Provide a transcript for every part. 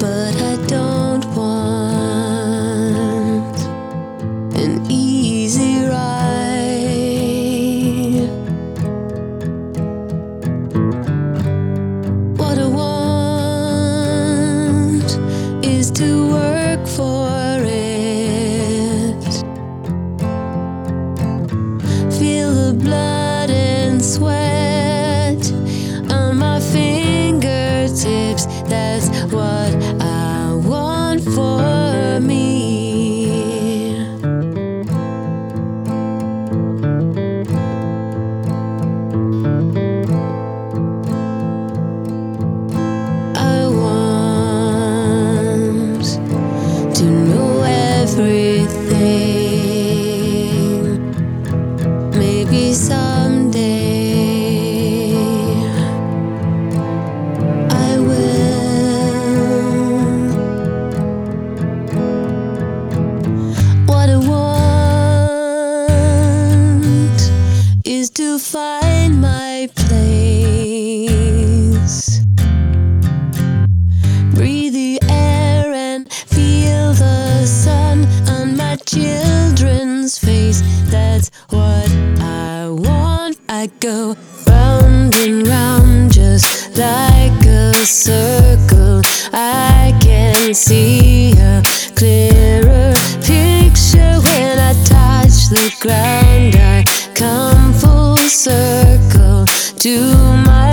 but I don't want an easy ride. What I want is to work for it, feel the blood and sweat on my fingertips. That's what. Everything. Maybe someday I will. What I want is to find my place. Go round and round just like a circle. I can see a clearer picture when I touch the ground. I come full circle to my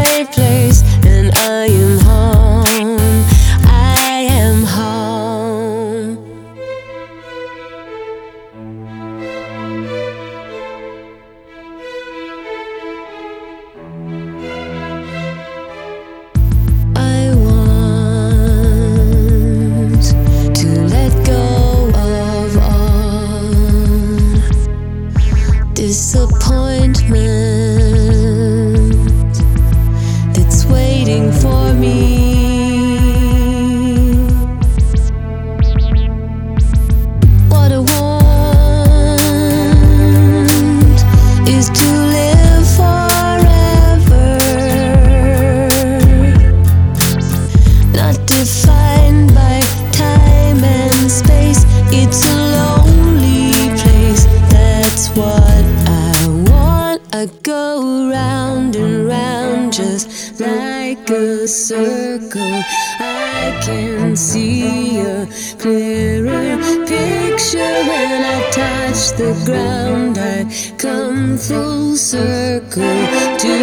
It's a lonely place. That's what I want. I go round and round just like a circle. I can see a clearer picture when I touch the ground. I come full circle to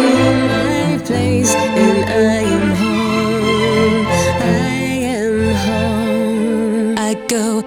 my place, and I am home. I am home. I go